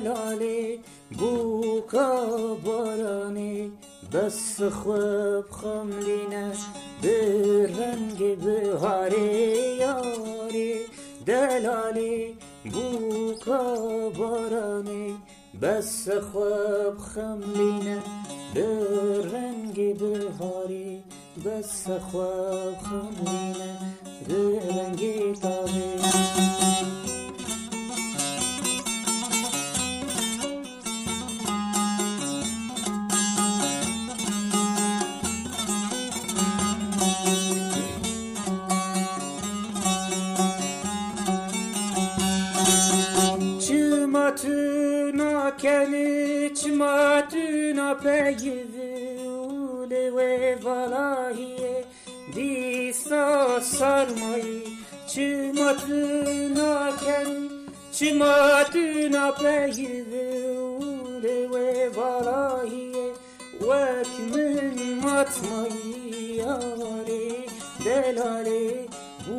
لاله بوكا براني بس خوب خملینش به رنگ بهاری یاری دلالی بو بارانی بس خوب خملینه به رنگ بهاری بس خواب خملینه به رنگ تابی كانت ما تنبيذ لوالهي ديسا سرمي çimatına ken çimatına peydi ule ve valahiye ve kimin matmayı yare delale bu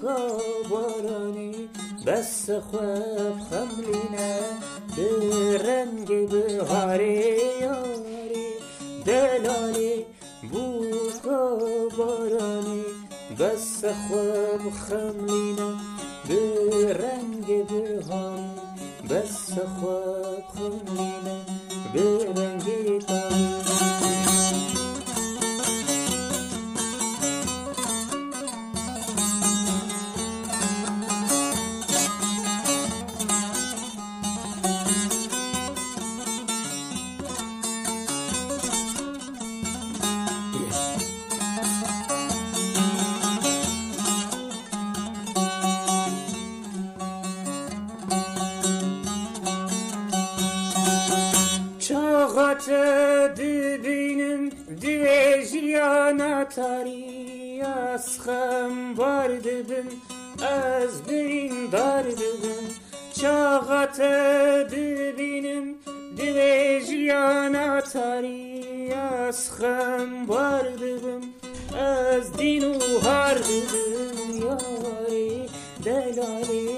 kabarani بس خواب خملنا رنگ بهاره یاری دلالی بوزگا بارانی بس به رنگ بس به Ağaca dibinim divejiyana tari Asxam var dibim az bin dar dibim Çağata dibinim divejiyana tari Asxam var dibim az din har dibim Yari delali